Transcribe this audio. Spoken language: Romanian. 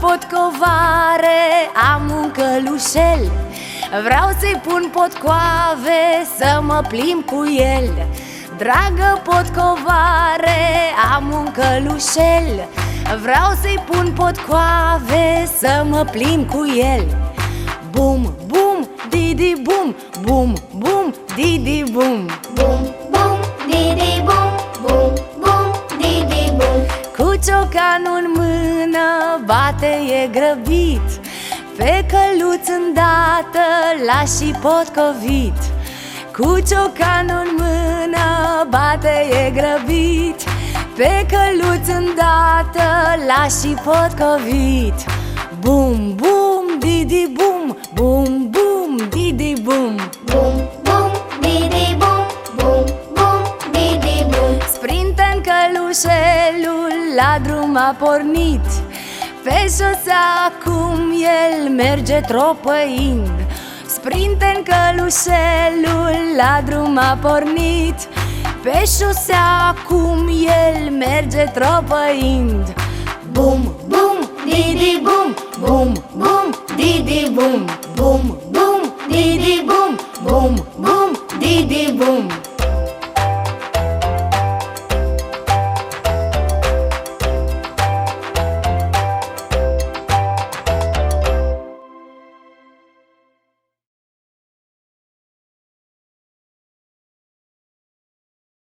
potcovare Am un călușel. Vreau să-i pun potcoave Să mă plimb cu el. Dragă potcovare Am un călușel. Vreau să-i pun potcoave Să mă plimb cu el. Bum, bum, didi bum Bum, bum, didi bum Bum, ciocanul în mână bate e grăbit. Pe căluț îndată l-a și potcovit. Cu ciocanul în mână bate e grăbit. Pe căluț îndată l-a și potcovit. Bum, bum, didi bum, bum, bum, didi bum. Bum, bum, didi bum, bum, bum, didi bum. Sprinten călușelul la drum a pornit. Pe șosea acum el merge tropăind. Sprinten călușelul la drum a pornit. Pe șosea acum el merge tropăind. Bum, bum, didi bum, bum, bum, didi bum. Bum, bum, didi bum, bum, bum, didi bum